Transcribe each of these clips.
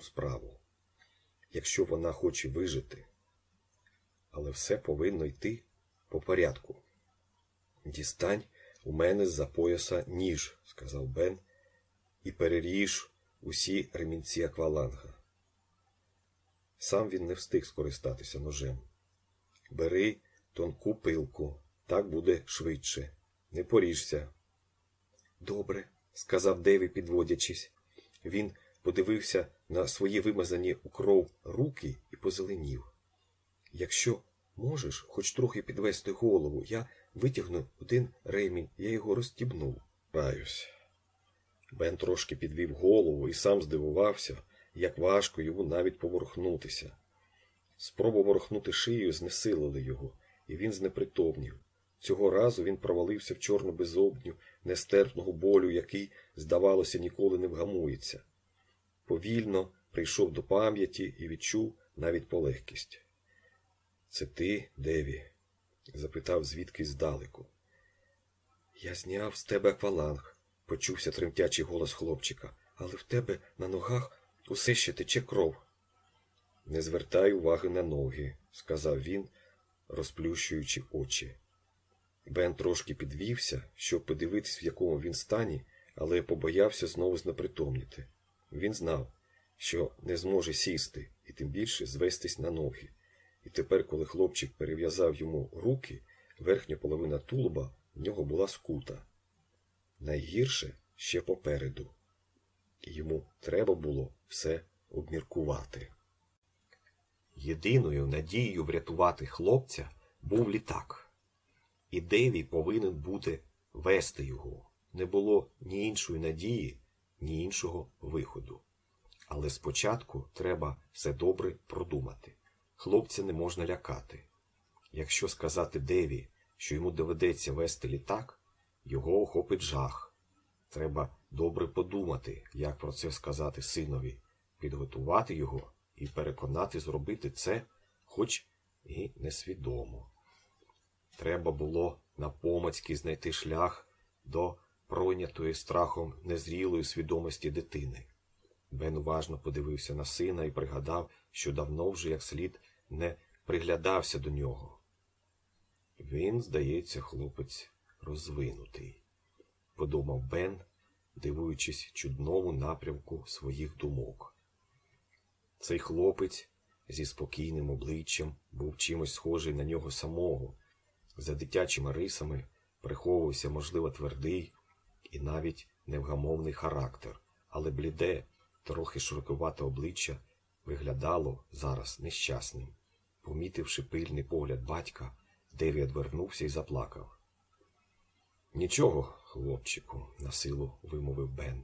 справу, якщо вона хоче вижити. Але все повинно йти по порядку. Дістань у мене з-за пояса ніж, сказав Бен, і переріж усі ремінці акваланга. Сам він не встиг скористатися ножем. Бери тонку пилку, так буде швидше. Не поріжся. Добре, сказав Деві, підводячись. Він подивився на свої вимазані у кров руки і позеленів. Якщо можеш хоч трохи підвести голову, я витягну один ремінь, я його розстібнув. Раюсь. Бен трошки підвів голову і сам здивувався, як важко йому навіть поворухнутися. Спроба ворухнути шию знесилили його, і він знепритомнів. Цього разу він провалився в чорну безодню нестерпного болю, який, здавалося, ніколи не вгамується. Повільно прийшов до пам'яті і відчув навіть полегкість. Це ти, Деві? запитав звідкись здалеку. Я зняв з тебе акваланг, почувся тремтячий голос хлопчика, але в тебе на ногах усе ще тече кров. Не звертай уваги на ноги, сказав він, розплющуючи очі. Бен трошки підвівся, щоб подивитись, в якому він стані, але побоявся знову знепритомніти. Він знав, що не зможе сісти і тим більше звестись на ноги. І тепер, коли хлопчик перев'язав йому руки, верхня половина тулуба в нього була скута. Найгірше ще попереду. Йому треба було все обміркувати. Єдиною надією врятувати хлопця був літак. І Деві повинен бути вести його. Не було ні іншої надії, ні іншого виходу. Але спочатку треба все добре продумати. Хлопця не можна лякати. Якщо сказати Деві, що йому доведеться вести літак, його охопить жах. Треба добре подумати, як про це сказати синові, підготувати його і переконати зробити це, хоч і несвідомо. Треба було напомацьки знайти шлях до пройнятої страхом незрілої свідомості дитини. Бен уважно подивився на сина і пригадав, що давно вже як слід не приглядався до нього. Він, здається, хлопець розвинутий, подумав Бен, дивуючись чудному напрямку своїх думок. Цей хлопець зі спокійним обличчям був чимось схожий на нього самого. За дитячими рисами приховувався, можливо, твердий і навіть невгамовний характер, але бліде, трохи широкувате обличчя виглядало зараз нещасним. Помітивши пильний погляд батька, Деві одвернувся і заплакав. Нічого, хлопчику, насилу вимовив Бен.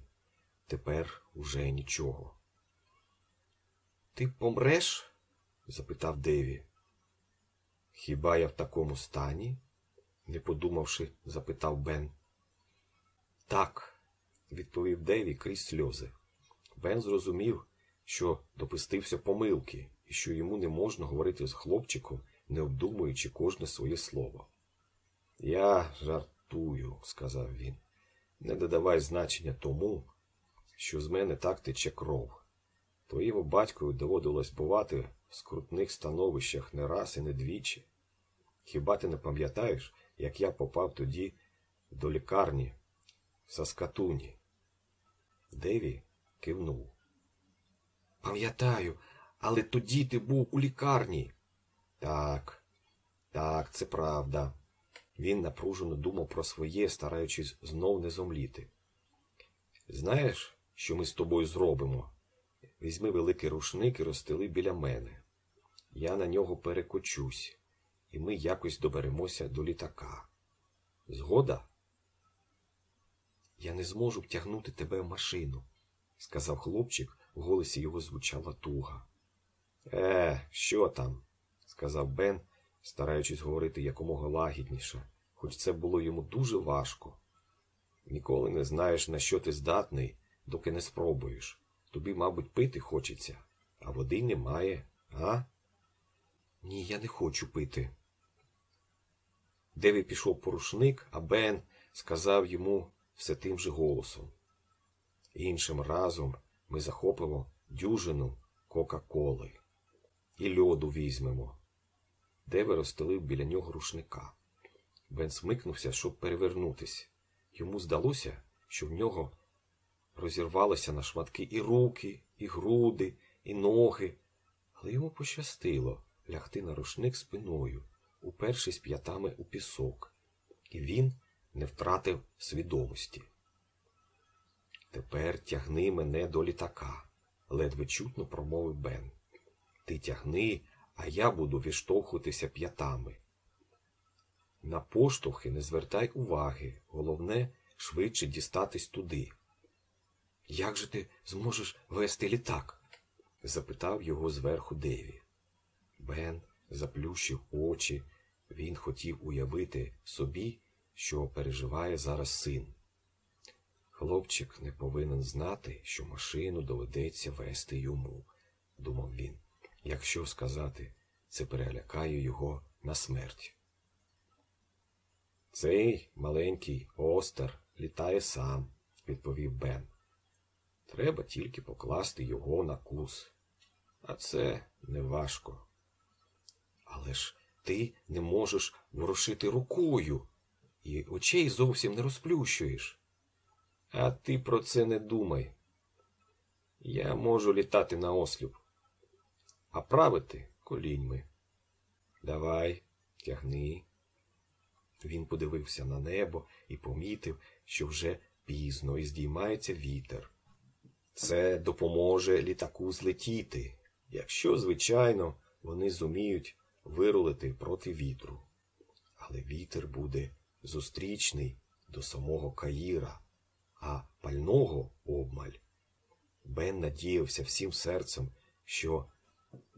Тепер уже нічого. Ти помреш? запитав Деві. Хіба я в такому стані? не подумавши, запитав Бен. Так, відповів Деві крізь сльози. Бен зрозумів, що допустився помилки і що йому не можна говорити з хлопчиком, не обдумуючи кожне своє слово. Я жартую, сказав він, не додавай значення тому, що з мене так тече кров. Твоєму батькові доводилось бувати в скрутних становищах не раз і не двічі. Хіба ти не пам'ятаєш, як я попав тоді до лікарні Саскатуні? Деві кивнув. Пам'ятаю, але тоді ти був у лікарні. Так, так, це правда. Він напружено думав про своє, стараючись знов не зомліти. Знаєш, що ми з тобою зробимо? Візьми великий рушник і розстели біля мене. Я на нього перекочусь, і ми якось доберемося до літака. Згода? Я не зможу втягнути тебе в машину, сказав хлопчик, в голосі його звучала туга. Е, що там? сказав Бен, стараючись говорити якомога лагідніше, хоч це було йому дуже важко. Ніколи не знаєш, на що ти здатний, доки не спробуєш. Тобі, мабуть, пити хочеться, а води немає, а? Ні, я не хочу пити. Деві пішов порушник, а Бен сказав йому все тим же голосом. Іншим разом ми захопимо дюжину Кока-Коли. І льоду візьмемо. Деві розстелив біля нього рушника. Бен смикнувся, щоб перевернутись. Йому здалося, що в нього розірвалися на шматки і руки, і груди, і ноги, але йому пощастило лягти на рушник спиною, упершись п'ятами у пісок, і він не втратив свідомості. Тепер тягни мене до літака, ледве чутно промовив Бен. Ти тягни, а я буду відштовхуватися п'ятами. На поштовхи не звертай уваги, головне швидше дістатись туди. Як же ти зможеш вести літак? запитав його зверху Деві. Бен заплющив очі. Він хотів уявити собі, що переживає зараз син. Хлопчик не повинен знати, що машину доведеться вести йому, думав він. Якщо сказати, це перелякає його на смерть. Цей маленький остер літає сам, відповів Бен. Треба тільки покласти його на кус. А це не важко. Але ж ти не можеш ворушити рукою і очей зовсім не розплющуєш. А ти про це не думай. Я можу літати на осліп, а правити коліньми. Давай, тягни. Він подивився на небо і помітив, що вже пізно і здіймається вітер. Це допоможе літаку злетіти, якщо, звичайно, вони зуміють вирулити проти вітру. Але вітер буде зустрічний до самого Каїра, а пального обмаль. Бен надіявся всім серцем, що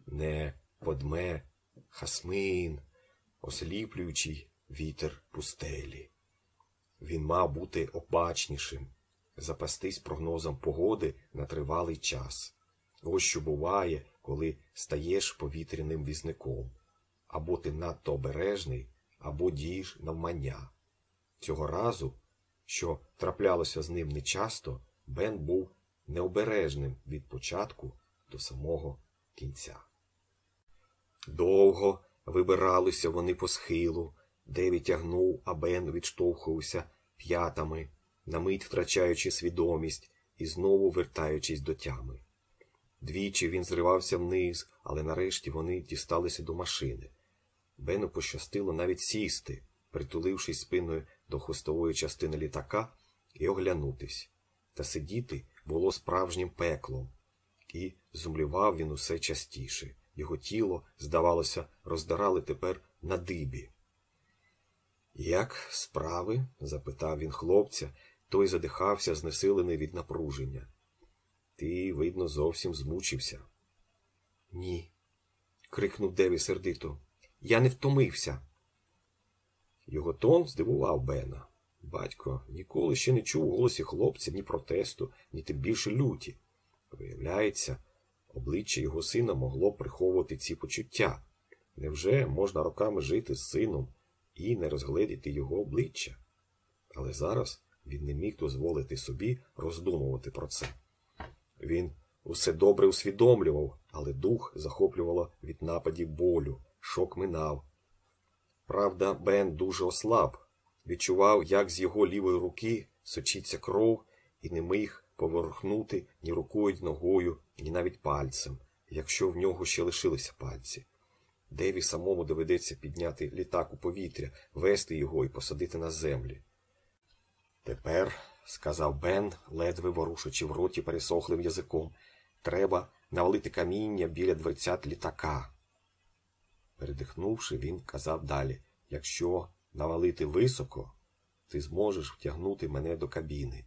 не подме хасмин, осліплюючий вітер пустелі. Він мав бути обачнішим, запастись прогнозом погоди на тривалий час. Ось що буває, коли стаєш повітряним візником. Або ти надто обережний, або дієш навмання. Цього разу, що траплялося з ним нечасто, Бен був необережним від початку до самого кінця. Довго вибиралися вони по схилу, Деві тягнув, а Бен відштовхувався п'ятами, на мить втрачаючи свідомість і знову вертаючись до тями. Двічі він зривався вниз, але нарешті вони дісталися до машини. Бену пощастило навіть сісти, притулившись спиною до хвостової частини літака, і оглянутись. Та сидіти було справжнім пеклом, і зумлівав він усе частіше. Його тіло, здавалося, роздирали тепер на дибі. Як справи? запитав він хлопця, той задихався, знесилений від напруження. Ти, видно, зовсім змучився. Ні. крикнув Деві сердито. Я не втомився. Його тон здивував Бена. Батько ніколи ще не чув у голосі хлопця ні протесту, ні тим більше люті. Виявляється, обличчя його сина могло приховувати ці почуття. Невже можна роками жити з сином і не розгледіти його обличчя? Але зараз він не міг дозволити собі роздумувати про це. Він усе добре усвідомлював, але дух захоплювало від нападів болю, шок минав. Правда, Бен дуже ослаб, відчував, як з його лівої руки сочиться кров і не міг поворухнути ні рукою, ні ногою, ні навіть пальцем, якщо в нього ще лишилися пальці. Деві самому доведеться підняти літак у повітря, вести його і посадити на землі. Тепер, сказав Бен, ледве ворушачи в роті пересохлим язиком, треба навалити каміння біля дверцят літака. Передихнувши, він казав далі якщо навалити високо, ти зможеш втягнути мене до кабіни.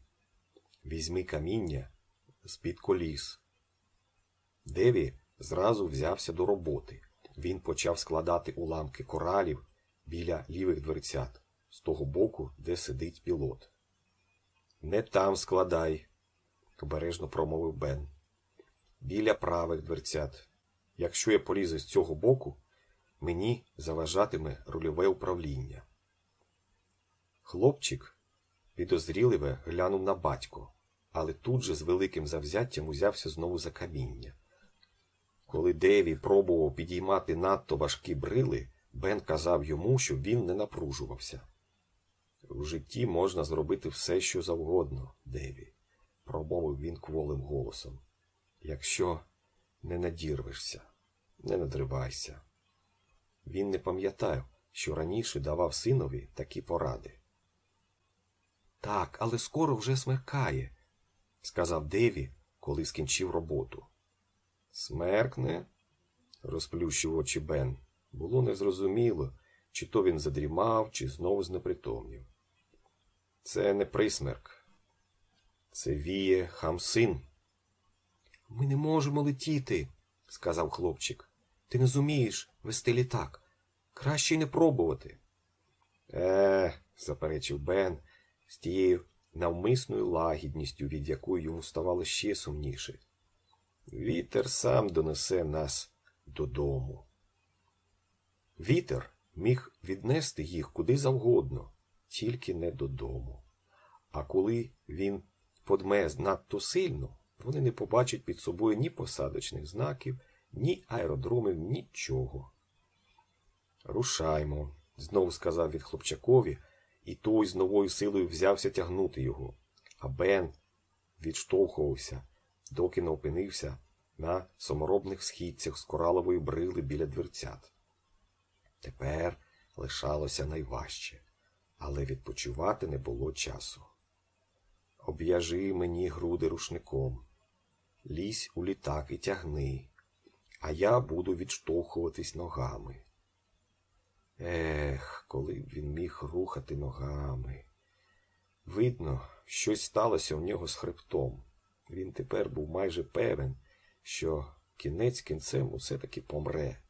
Візьми каміння з-під коліс. Деві зразу взявся до роботи. Він почав складати уламки коралів біля лівих дверцят, з того боку, де сидить пілот. Не там складай, обережно промовив Бен. Біля правих дверцят. Якщо я полізу з цього боку, мені заважатиме рульове управління. Хлопчик підозріливе глянув на батько, але тут же з великим завзяттям узявся знову за каміння. Коли Деві пробував підіймати надто важкі брили, Бен казав йому, щоб він не напружувався. В житті можна зробити все, що завгодно, Деві, промовив він кволим голосом. Якщо не надірвешся, не надривайся. Він не пам'ятав, що раніше давав синові такі поради. Так, але скоро вже смеркає, сказав Деві, коли скінчив роботу. Смеркне? розплющив очі Бен. Було незрозуміло, чи то він задрімав, чи знову знепритомнів. Це не присмерк. Це віє хамсин. Ми не можемо летіти, сказав хлопчик. Ти не зумієш вести літак. Краще й не пробувати. Е, заперечив Бен з тією навмисною лагідністю, від якої йому ставало ще сумніше. Вітер сам донесе нас додому. Вітер міг віднести їх куди завгодно, тільки не додому. А коли він подме надто сильно, вони не побачать під собою ні посадочних знаків, ні аеродромів, нічого. Рушаймо, знову сказав він хлопчакові, і той з новою силою взявся тягнути його. А Бен відштовхувався, доки не опинився на саморобних східцях з коралової брили біля дверцят. Тепер лишалося найважче, але відпочивати не було часу. Об'яжи мені груди рушником, лізь у літак і тягни, а я буду відштовхуватись ногами. Ех, коли б він міг рухати ногами. Видно, щось сталося в нього з хребтом. Він тепер був майже певен, що кінець кінцем усе таки помре.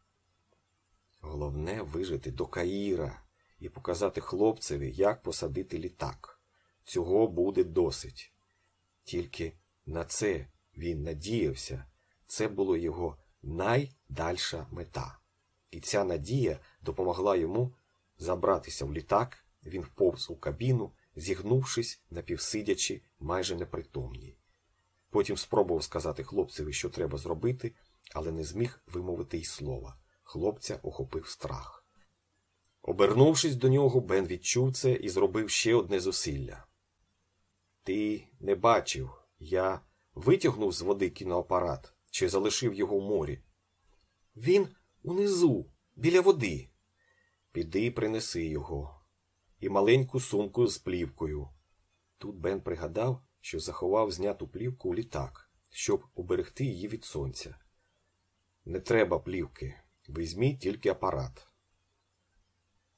Головне вижити до Каїра і показати хлопцеві, як посадити літак. Цього буде досить. Тільки на це він надіявся, це було його найдальша мета. І ця надія допомогла йому забратися в літак, він вповз у кабіну, зігнувшись, напівсидячи, майже непритомній. Потім спробував сказати хлопцеві, що треба зробити, але не зміг вимовити й слова. Хлопця охопив страх. Обернувшись до нього, Бен відчув це і зробив ще одне зусилля. Ти не бачив, я витягнув з води кіноапарат чи залишив його в морі. Він унизу, біля води. Піди принеси його. І маленьку сумку з плівкою. Тут Бен пригадав, що заховав зняту плівку у літак, щоб уберегти її від сонця. Не треба плівки, візьміть тільки апарат.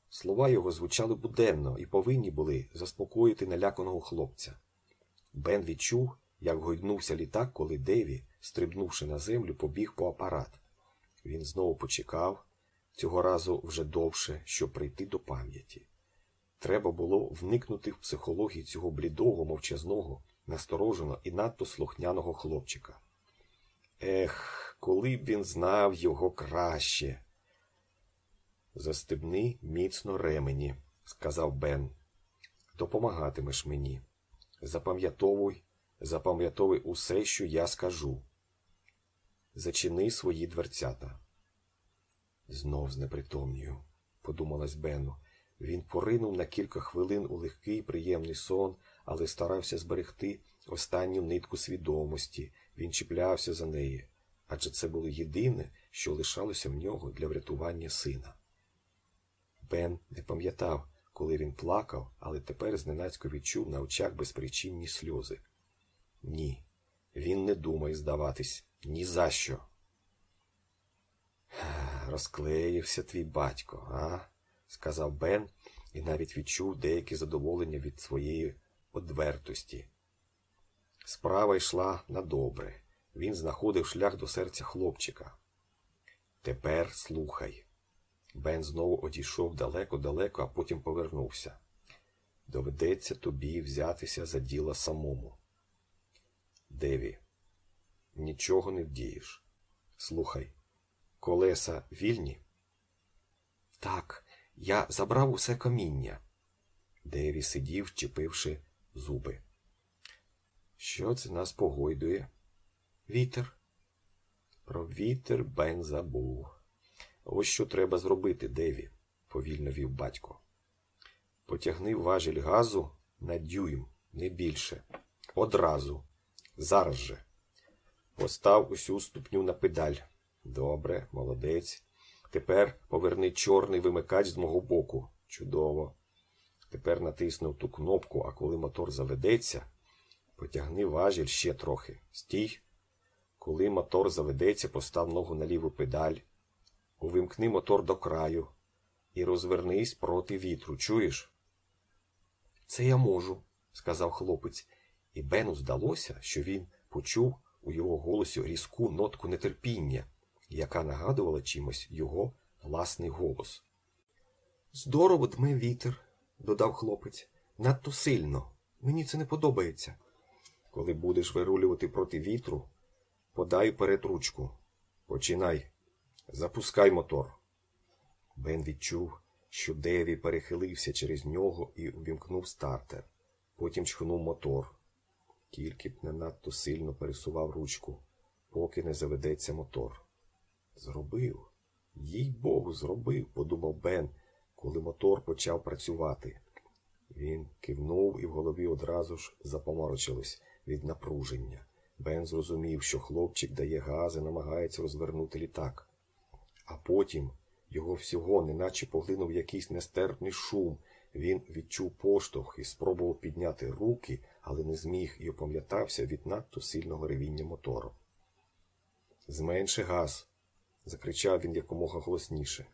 Слова його звучали буденно і повинні були заспокоїти наляканого хлопця. Бен відчув, як гойднувся літак, коли Деві, стрибнувши на землю, побіг по апарат. Він знову почекав, цього разу вже довше, щоб прийти до пам'яті. Треба було вникнути в психологію цього блідого, мовчазного, настороженого і надто слухняного хлопчика. Ех, коли б він знав його краще. Застебни міцно ремені, сказав Бен. Допомагатимеш мені. Запам'ятовуй, запам'ятовуй усе, що я скажу. Зачини свої дверцята. Знов знепритомнію, подумалась Бену. Він поринув на кілька хвилин у легкий приємний сон, але старався зберегти останню нитку свідомості. Він чіплявся за неї, адже це було єдине, що лишалося в нього для врятування сина. Бен не пам'ятав, коли він плакав, але тепер зненацько відчув на очах безпричинні сльози. Ні, він не думає здаватись ні за що. Розклеївся твій батько, а? сказав Бен і навіть відчув деяке задоволення від своєї одвертості. Справа йшла на добре. Він знаходив шлях до серця хлопчика. Тепер слухай. Бен знову одійшов далеко-далеко, а потім повернувся. Доведеться тобі взятися за діло самому. Деві, нічого не вдієш. Слухай, колеса вільні? Так, я забрав усе каміння. Деві сидів, чепивши зуби. Що це нас погойдує? Вітер. Про вітер Бен забув. Ось що треба зробити, Деві, повільно вів батько. Потягни важіль газу на дюйм, не більше. Одразу. Зараз же. Постав усю ступню на педаль. Добре, молодець. Тепер поверни чорний вимикач з мого боку. Чудово. Тепер натиснув ту кнопку, а коли мотор заведеться, потягни важіль ще трохи. Стій. Коли мотор заведеться, постав ногу на ліву педаль. Увімкни мотор до краю і розвернись проти вітру. Чуєш? Це я можу, сказав хлопець, і Бену здалося, що він почув у його голосі різку нотку нетерпіння, яка нагадувала чимось його власний голос. Здорово дме вітер, додав хлопець. Надто сильно. Мені це не подобається. Коли будеш вирулювати проти вітру, подай перед ручку. Починай. Запускай мотор. Бен відчув, що Деві перехилився через нього і увімкнув стартер. Потім чхнув мотор. Тільки б не надто сильно пересував ручку, поки не заведеться мотор. Зробив, їй Богу, зробив, подумав Бен, коли мотор почав працювати. Він кивнув і в голові одразу ж запоморочилось від напруження. Бен зрозумів, що хлопчик дає газ і намагається розвернути літак. А потім його всього неначе поглинув якийсь нестерпний шум. Він відчув поштовх і спробував підняти руки, але не зміг і опам'ятався від надто сильного ревіння мотору. Зменши газ, закричав він якомога голосніше.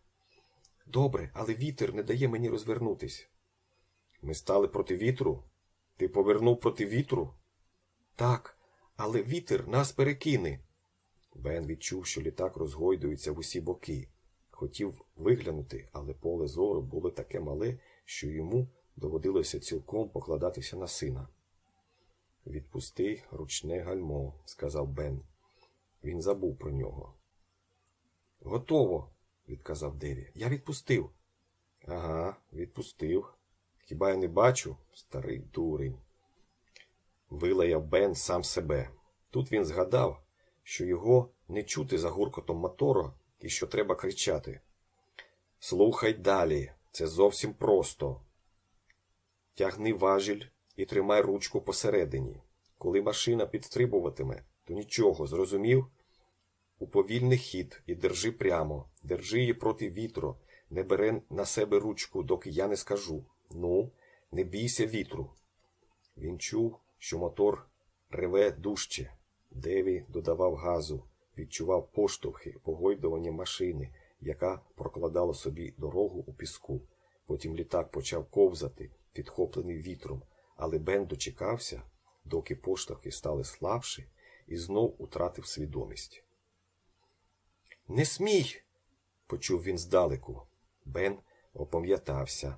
Добре, але вітер не дає мені розвернутись. Ми стали проти вітру? Ти повернув проти вітру? Так, але вітер нас перекине. Бен відчув, що літак розгойдується в усі боки. Хотів виглянути, але поле зору було таке мале, що йому доводилося цілком покладатися на сина. Відпусти ручне гальмо, сказав Бен. Він забув про нього. Готово, відказав Деві. Я відпустив. Ага, відпустив. Хіба я не бачу, старий дурень. Вилаяв Бен сам себе. Тут він згадав, що його не чути за гуркотом мотора і що треба кричати. Слухай далі, це зовсім просто. Тягни важіль і тримай ручку посередині. Коли машина підстрибуватиме, то нічого, зрозумів? У повільний хід і держи прямо, держи її проти вітру, не бери на себе ручку, доки я не скажу. Ну, не бійся вітру. Він чув, що мотор реве дужче. Деві додавав газу, відчував поштовхи, погойдування машини, яка прокладала собі дорогу у піску. Потім літак почав ковзати, підхоплений вітром, але Бен дочекався, доки поштовхи стали слабші, і знов утратив свідомість. Не смій. почув він здалеку. Бен опам'ятався.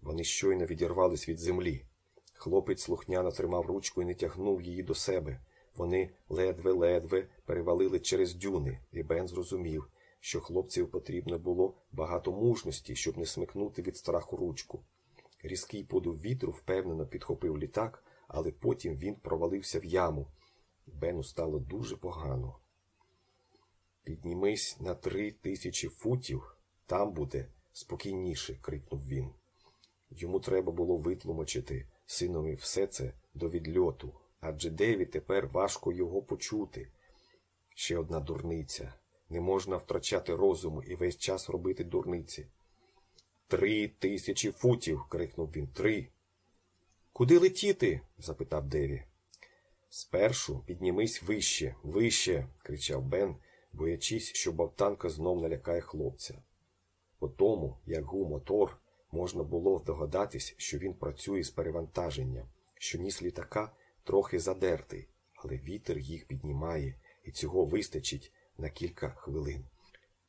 Вони щойно відірвались від землі. Хлопець слухняно тримав ручку і не тягнув її до себе. Вони ледве-ледве перевалили через дюни, і Бен зрозумів, що хлопців потрібно було багато мужності, щоб не смикнути від страху ручку. Різкий подув вітру впевнено підхопив літак, але потім він провалився в яму. Бену стало дуже погано. Піднімись на три тисячі футів, там буде спокійніше, крикнув він. Йому треба було витлумачити синові все це до відльоту, адже Деві тепер важко його почути. Ще одна дурниця. Не можна втрачати розуму і весь час робити дурниці. Три тисячі футів. крикнув він. Три. Куди летіти? запитав Деві. Спершу піднімись вище, вище, кричав Бен, боячись, що бавтанка знов налякає хлопця. По тому, як гув мотор, можна було догадатись, що він працює з перевантаженням, що ніс літака трохи задертий, але вітер їх піднімає, і цього вистачить на кілька хвилин.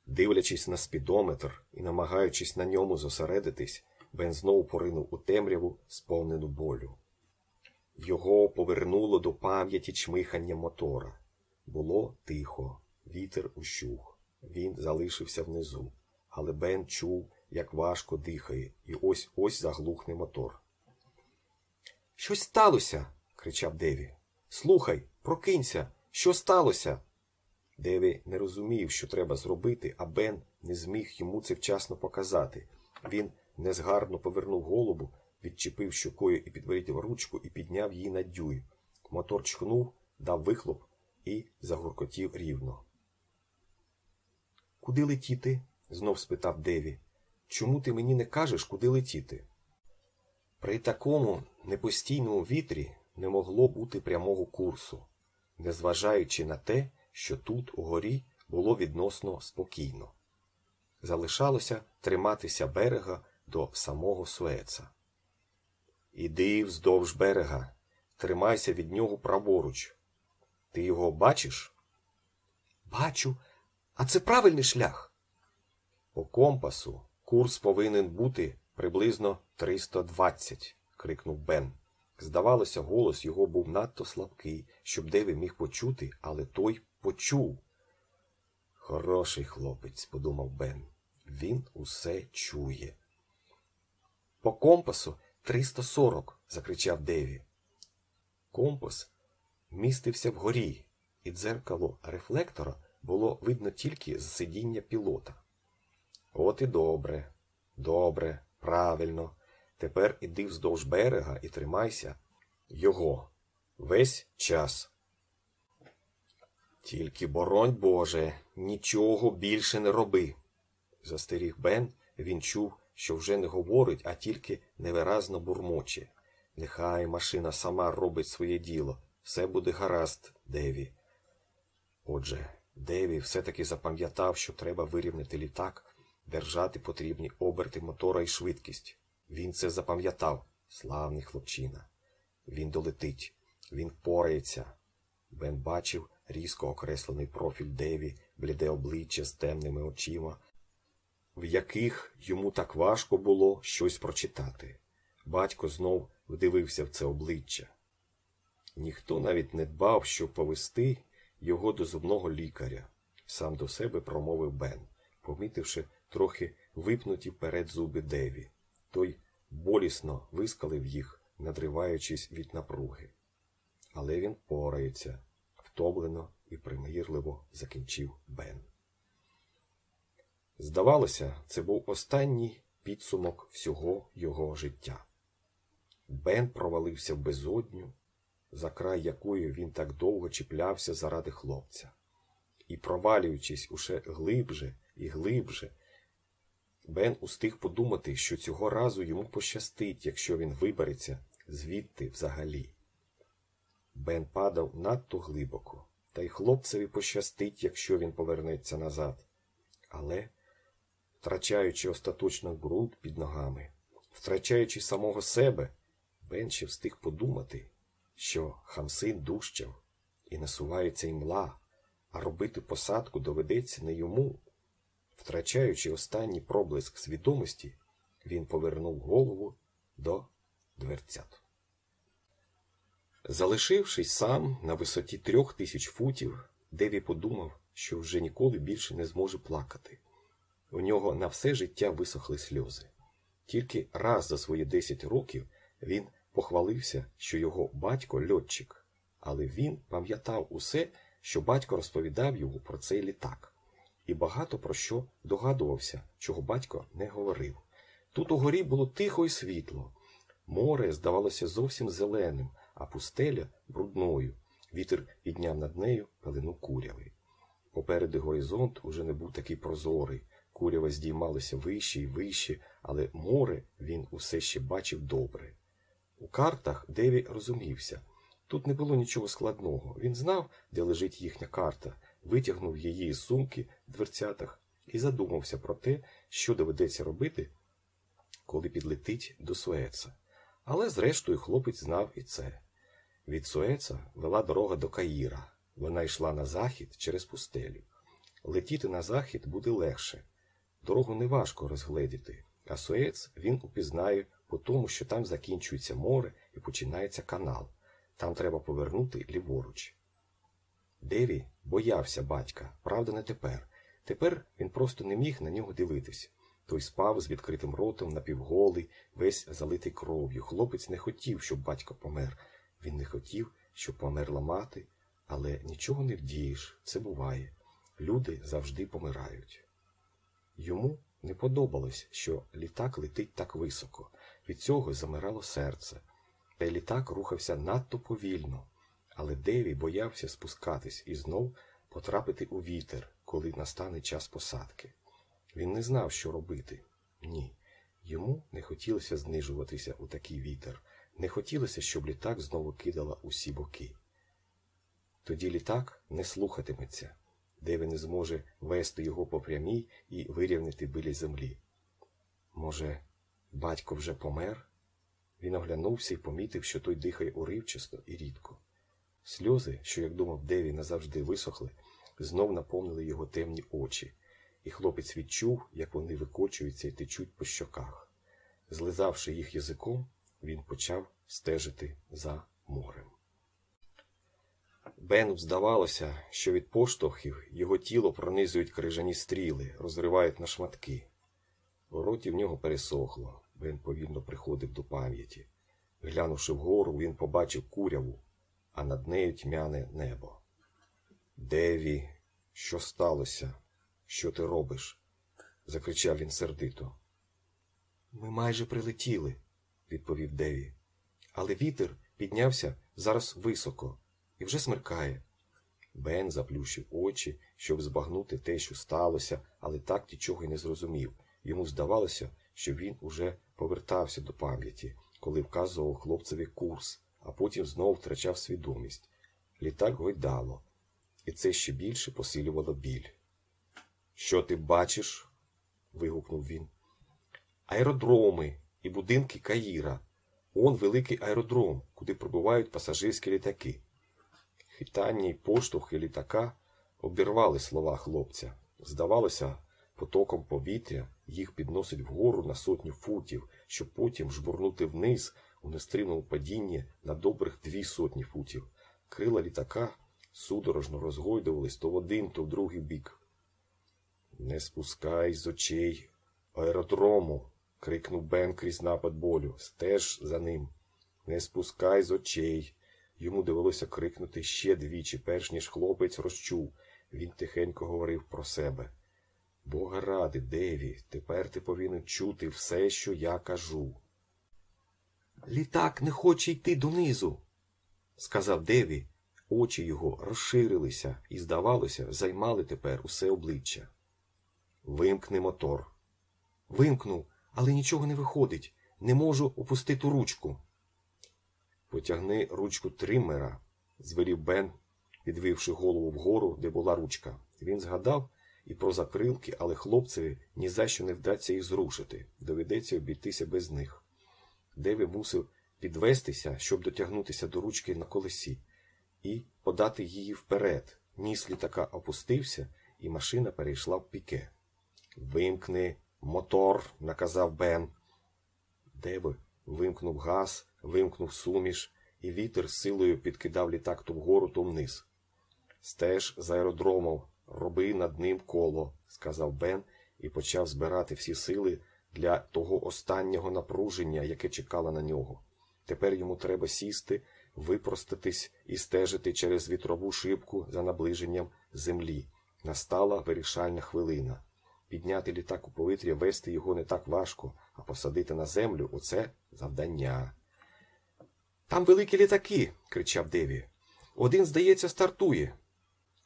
Дивлячись на спідометр і намагаючись на ньому зосередитись, Бен знову поринув у темряву, сповнену болю. Його повернуло до пам'яті чмихання мотора. Було тихо, вітер ущух. Він залишився внизу, але Бен чув, як важко дихає, і ось ось заглухне мотор. Щось сталося. кричав Деві. Слухай, прокинься, що сталося? Деві не розумів, що треба зробити, а Бен не зміг йому це вчасно показати. Він незгарно повернув голову, відчепив щокою і підворітив ручку і підняв її на дюй. Мотор чхнув, дав вихлоп і загуркотів рівно. Куди летіти? знов спитав Деві. Чому ти мені не кажеш, куди летіти? При такому непостійному вітрі не могло бути прямого курсу, незважаючи на те, що тут, угорі, було відносно спокійно. Залишалося триматися берега до самого Суеца. Іди вздовж берега, тримайся від нього праворуч. Ти його бачиш? Бачу, а це правильний шлях. По компасу курс повинен бути приблизно 320, крикнув Бен. Здавалося, голос його був надто слабкий, щоб Деві міг почути, але той почув. Хороший хлопець, подумав Бен. Він усе чує. По компасу 340, закричав Деві. Компас містився вгорі, і дзеркало рефлектора було видно тільки з сидіння пілота. От і добре, добре, правильно. Тепер іди вздовж берега і тримайся його весь час. Тільки боронь Боже, нічого більше не роби. Застеріг Бен, він чув, що вже не говорить, а тільки невиразно бурмоче. Нехай машина сама робить своє діло, все буде гаразд, Деві. Отже, Деві все-таки запам'ятав, що треба вирівняти літак, держати потрібні оберти мотора і швидкість. Він це запам'ятав, славний хлопчина. Він долетить, він впорається. Бен бачив різко окреслений профіль Деві, бліде обличчя з темними очима, в яких йому так важко було щось прочитати. Батько знов вдивився в це обличчя. Ніхто навіть не дбав, щоб повести його до зубного лікаря, сам до себе промовив Бен, помітивши трохи випнуті вперед зуби Деві. Той болісно вискалив їх, надриваючись від напруги. Але він порається, втомлено і примирливо закінчив Бен. Здавалося, це був останній підсумок всього його життя. Бен провалився в безодню, за край якої він так довго чіплявся заради хлопця, і, провалюючись уше глибже і глибже, Бен устиг подумати, що цього разу йому пощастить, якщо він вибереться звідти взагалі. Бен падав надто глибоко, та й хлопцеві пощастить, якщо він повернеться назад. Але, втрачаючи остаточно ґрунт під ногами, втрачаючи самого себе, Бен ще встиг подумати, що Хамсин дужчав і насувається імла, а робити посадку доведеться не йому. Втрачаючи останній проблиск свідомості, він повернув голову до дверцят. Залишившись сам на висоті трьох тисяч футів, Деві подумав, що вже ніколи більше не зможе плакати. У нього на все життя висохли сльози. Тільки раз за свої десять років він похвалився, що його батько льотчик, але він пам'ятав усе, що батько розповідав йому про цей літак, і багато про що догадувався, чого батько не говорив. Тут угорі було тихо і світло. Море здавалося зовсім зеленим, а пустеля брудною. Вітер підняв над нею пелену куряви. Попереду горизонт уже не був такий прозорий. Курява здіймалося вище і вище, але море він усе ще бачив добре. У картах Деві розумівся. Тут не було нічого складного. Він знав, де лежить їхня карта, витягнув її з сумки в дверцятах і задумався про те, що доведеться робити, коли підлетить до Суеца. Але, зрештою, хлопець знав і це. Від Суеца вела дорога до Каїра. Вона йшла на захід через пустелю. Летіти на захід буде легше. Дорогу неважко розгледіти, а Суец він упізнає по тому, що там закінчується море і починається канал. Там треба повернути ліворуч. Деві боявся батька, правда, не тепер. Тепер він просто не міг на нього дивитися. Той спав з відкритим ротом напівголий, весь залитий кров'ю. Хлопець не хотів, щоб батько помер. Він не хотів, що померла мати, але нічого не вдієш, це буває. Люди завжди помирають. Йому не подобалось, що літак летить так високо. Від цього замирало серце. Та й літак рухався надто повільно, але Деві боявся спускатись і знов потрапити у вітер, коли настане час посадки. Він не знав, що робити. Ні. Йому не хотілося знижуватися у такий вітер, не хотілося, щоб літак знову кидала усі боки. Тоді літак не слухатиметься, де він зможе вести його по прямій і вирівняти біля землі. Може, батько вже помер? Він оглянувся і помітив, що той дихає уривчасто і рідко. Сльози, що, як думав, Деві назавжди висохли, знов наповнили його темні очі, і хлопець відчув, як вони викочуються і течуть по щоках. Злизавши їх язиком, він почав стежити за морем. Бену здавалося, що від поштовхів його тіло пронизують крижані стріли, розривають на шматки. У роті в нього пересохло. Бен повільно приходив до пам'яті. Глянувши вгору, він побачив куряву, а над нею тьмяне небо. Деві, що сталося? Що ти робиш? закричав він сердито. Ми майже прилетіли, відповів Деві. Але вітер піднявся зараз високо і вже смеркає. Бен заплющив очі, щоб збагнути те, що сталося, але так нічого й не зрозумів. Йому здавалося, що він уже повертався до пам'яті, коли вказував хлопцеві курс, а потім знов втрачав свідомість. Літак гойдало, і це ще більше посилювало біль. Що ти бачиш? вигукнув він. Аеродроми і будинки Каїра. Он великий аеродром, куди прибувають пасажирські літаки. Хитання й поштовхи літака обірвали слова хлопця. Здавалося, потоком повітря їх підносить вгору на сотню футів, щоб потім жбурнути вниз у нестримному падінні на добрих дві сотні футів. Крила літака судорожно розгойдувались то в один, то в другий бік. Не спускай з очей аеродрому. Крикнув Бен крізь напад болю. Стеж за ним. Не спускай з очей. Йому довелося крикнути ще двічі, перш ніж хлопець розчув. Він тихенько говорив про себе. Бога ради, Деві, тепер ти повинен чути все, що я кажу. Літак не хоче йти донизу, сказав Деві. Очі його розширилися і, здавалося, займали тепер усе обличчя. Вимкни мотор. Вимкнув, але нічого не виходить. Не можу опустити ручку. Потягни ручку триммера, звелів Бен, підвивши голову вгору, де була ручка. Він згадав і про закрилки, але хлопцеві ні за що не вдасться їх зрушити. Доведеться обійтися без них. Деві мусив підвестися, щоб дотягнутися до ручки на колесі, і подати її вперед. Ніс літака опустився, і машина перейшла в піке. Вимкни мотор, наказав Бен. Деви вимкнув газ, вимкнув суміш, і вітер силою підкидав літак то вгору, то вниз. Стеж з аеродромом, роби над ним коло, сказав Бен і почав збирати всі сили для того останнього напруження, яке чекало на нього. Тепер йому треба сісти, випростатись і стежити через вітрову шибку за наближенням землі. Настала вирішальна хвилина. Підняти літак у повітря, вести його не так важко, а посадити на землю оце завдання. Там великі літаки, кричав Деві. Один, здається, стартує.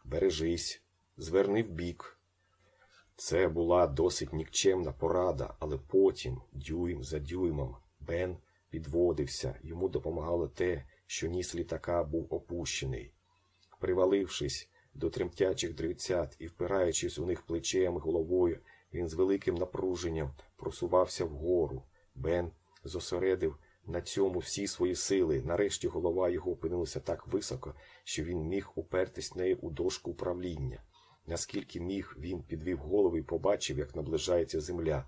Бережись, зверни вбік. Це була досить нікчемна порада, але потім, дюйм за дюймом, Бен підводився, йому допомагало те, що ніс літака був опущений. Привалившись до тремтячих дрівцят і впираючись у них плечем і головою, він з великим напруженням просувався вгору. Бен зосередив на цьому всі свої сили. Нарешті голова його опинилася так високо, що він міг упертись нею у дошку управління. Наскільки міг, він підвів голову і побачив, як наближається земля.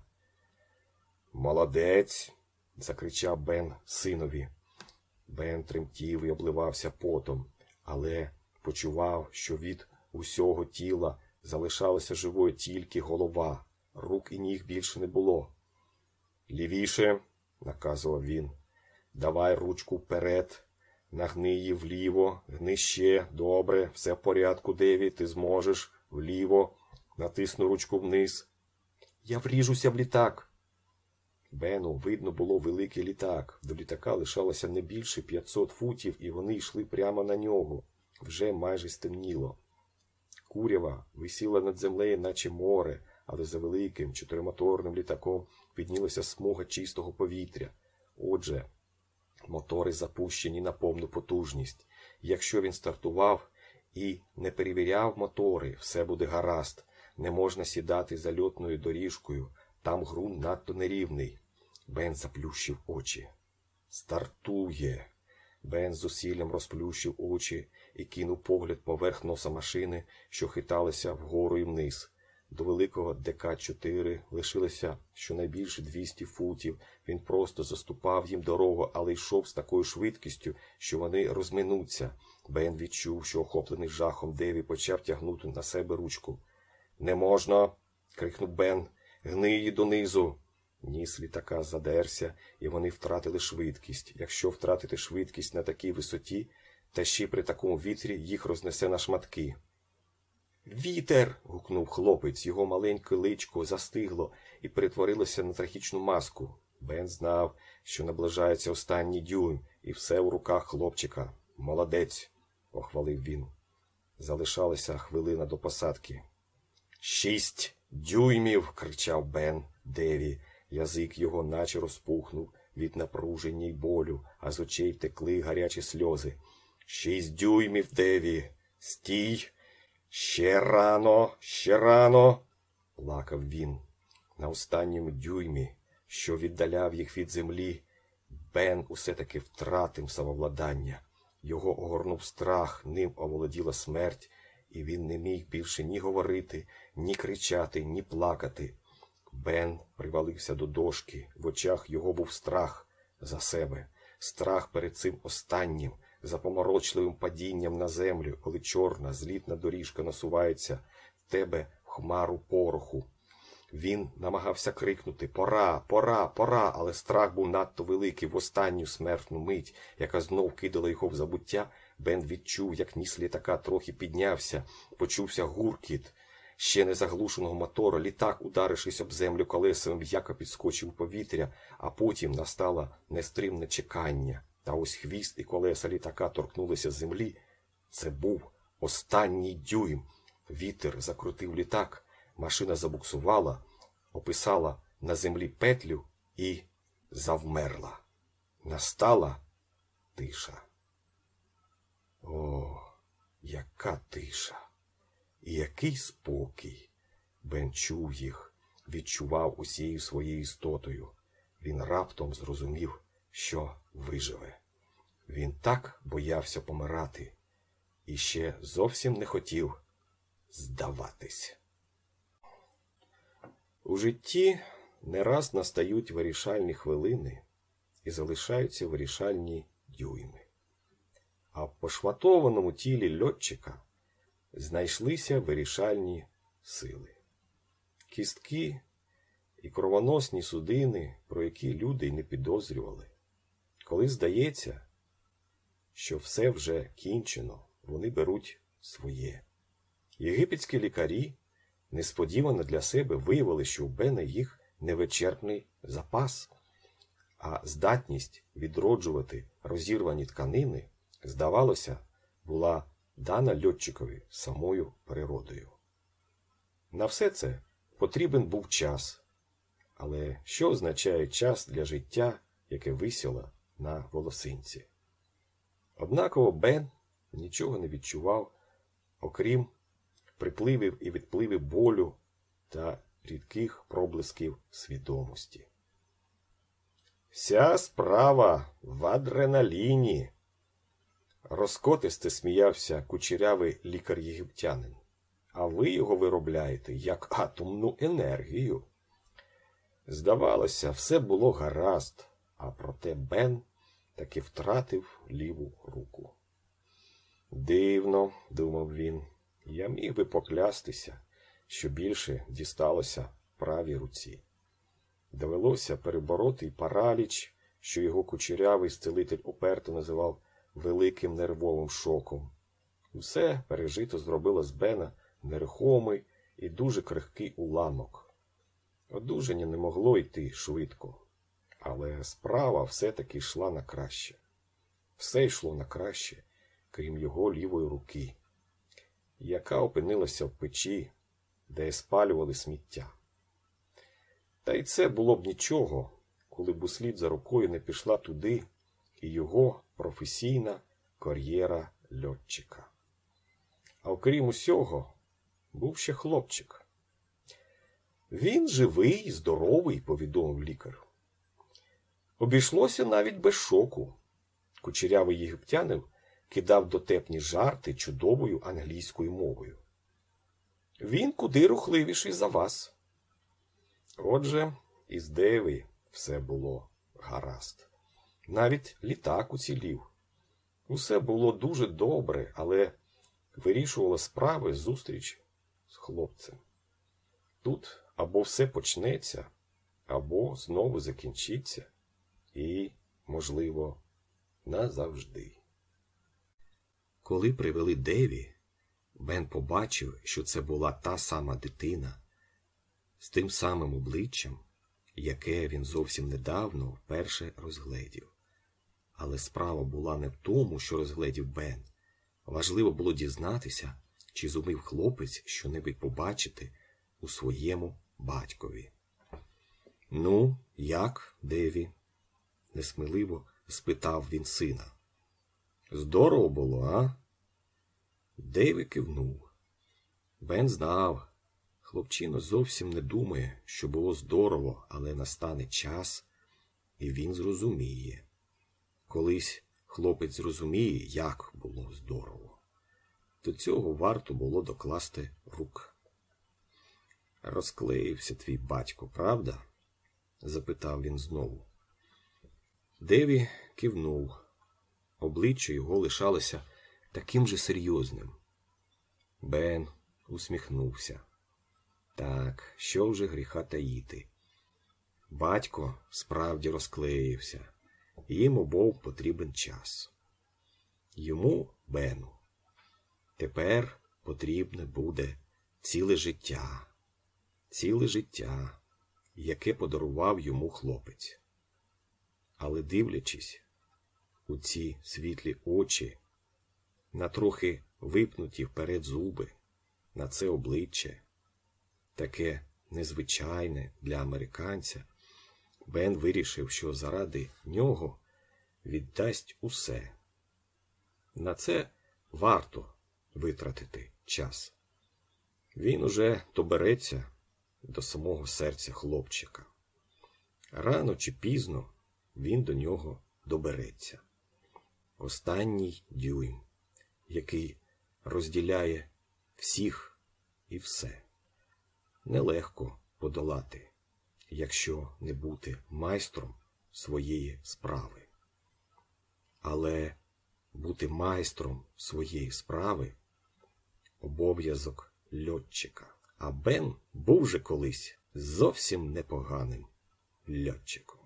Молодець. закричав Бен синові. Бен тремтів і обливався потом, але почував, що від усього тіла залишалася живою тільки голова, рук і ніг більше не було. Лівіше, наказував він, давай ручку вперед, Нагни її вліво, гни ще, добре, все в порядку, Деві, ти зможеш, вліво, натисну ручку вниз. Я вріжуся в літак. Бену видно було великий літак. До літака лишалося не більше 500 футів, і вони йшли прямо на нього. Вже майже стемніло. Курява висіла над землею, наче море, але за великим чотиримоторним літаком віднілася смуга чистого повітря. Отже, мотори запущені на повну потужність. Якщо він стартував і не перевіряв мотори, все буде гаразд. Не можна сідати за льотною доріжкою, там ґрунт надто нерівний. Бен заплющив очі. Стартує. Бен з зусиллям розплющив очі і кинув погляд поверх носа машини, що хиталася вгору і вниз. До великого ДК-4 лишилося щонайбільше 200 футів. Він просто заступав їм дорогу, але йшов з такою швидкістю, що вони розминуться. Бен відчув, що охоплений жахом Деві почав тягнути на себе ручку. Не можна. крикнув Бен. Гни її донизу. Ніс літака задерся, і вони втратили швидкість. Якщо втратити швидкість на такій висоті, та ще при такому вітрі їх рознесе на шматки. Вітер. гукнув хлопець, його маленьке личко застигло і перетворилося на трагічну маску. Бен знав, що наближається останній дюйм, і все у руках хлопчика. Молодець, похвалив він. Залишалася хвилина до посадки. Шість дюймів. кричав Бен Деві. Язик його наче розпухнув від напруження й болю, а з очей текли гарячі сльози. Шість дюймів, Деві. Стій. Ще рано, ще рано, плакав він. На останньому дюймі, що віддаляв їх від землі, Бен усе таки втратив самовладання. Його огорнув страх, ним оволоділа смерть, і він не міг більше ні говорити, ні кричати, ні плакати. Бен привалився до дошки, в очах його був страх за себе, страх перед цим останнім, запоморочливим падінням на землю, коли чорна злітна доріжка насувається в тебе в хмару пороху. Він намагався крикнути Пора, пора, пора, але страх був надто великий в останню смертну мить, яка знов кидала його в забуття. Бен відчув, як ніс літака трохи піднявся, почувся гуркіт. Ще не заглушеного мотора, літак, ударившись об землю колесами, м'яко підскочив у повітря, а потім настало нестримне чекання. Та ось хвіст і колеса літака торкнулися землі. Це був останній дюйм. Вітер закрутив літак, машина забуксувала, описала на землі петлю і завмерла. Настала тиша. О, яка тиша! І який спокій! Бен чув їх, відчував усією своєю істотою. Він раптом зрозумів, що виживе. Він так боявся помирати і ще зовсім не хотів здаватись. У житті не раз настають вирішальні хвилини і залишаються вирішальні дюйми. А в пошматованому тілі льотчика знайшлися вирішальні сили. Кістки і кровоносні судини, про які люди й не підозрювали. Коли здається, що все вже кінчено, вони беруть своє. Єгипетські лікарі несподівано для себе виявили, що у Бена їх невичерпний запас, а здатність відроджувати розірвані тканини, здавалося, була дана льотчикові самою природою. На все це потрібен був час. Але що означає час для життя, яке висіло на волосинці? Однаково Бен нічого не відчував, окрім припливів і відпливів болю та рідких проблисків свідомості. Вся справа в адреналіні. Розкотисте сміявся кучерявий лікар єгиптянин. А ви його виробляєте як атомну енергію. Здавалося, все було гаразд, а проте Бен таки втратив ліву руку. Дивно, думав він, я міг би поклястися, що більше дісталося правій руці. Довелося перебороти й параліч, що його кучерявий зцелитель уперто називав великим нервовим шоком. Усе пережито зробило з Бена нерухомий і дуже крихкий уламок. Одужання не могло йти швидко, але справа все-таки йшла на краще. Все йшло на краще, крім його лівої руки, яка опинилася в печі, де спалювали сміття. Та й це було б нічого, коли б услід за рукою не пішла туди і його професійна кар'єра льотчика. А окрім усього, був ще хлопчик. Він живий, здоровий, повідомив лікар. Обійшлося навіть без шоку. Кучерявий єгиптянин кидав дотепні жарти чудовою англійською мовою. Він куди рухливіший за вас. Отже, із Деві все було гаразд. Навіть літак уцілів. Усе було дуже добре, але вирішувала справи зустріч з хлопцем. Тут або все почнеться, або знову закінчиться, і, можливо, назавжди. Коли привели Деві, Бен побачив, що це була та сама дитина з тим самим обличчям, яке він зовсім недавно вперше розгледів. Але справа була не в тому, що розгледів Бен. Важливо було дізнатися, чи зумів хлопець щонебудь побачити у своєму батькові. Ну, як, Деві? Несміливо спитав він сина. Здорово було, а? Деві кивнув. Бен знав. Хлопчина зовсім не думає, що було здорово, але настане час, і він зрозуміє. Колись хлопець зрозуміє, як було здорово. До цього варто було докласти рук. Розклеївся твій батько, правда? запитав він знову. Деві кивнув. Обличчя його лишалося таким же серйозним. Бен усміхнувся. Так, що вже гріха таїти? Батько справді розклеївся, їм обов потрібен час. Йому, Бену, тепер потрібне буде ціле життя, ціле життя, яке подарував йому хлопець. Але дивлячись у ці світлі очі, на трохи випнуті вперед зуби, на це обличчя, таке незвичайне для американця, Бен вирішив, що заради нього віддасть усе. На це варто витратити час. Він уже добереться до самого серця хлопчика. Рано чи пізно він до нього добереться. Останній дюйм, який розділяє всіх і все. Нелегко подолати, якщо не бути майстром своєї справи. Але бути майстром своєї справи обов'язок льотчика. А Бен був же колись зовсім непоганим льотчиком.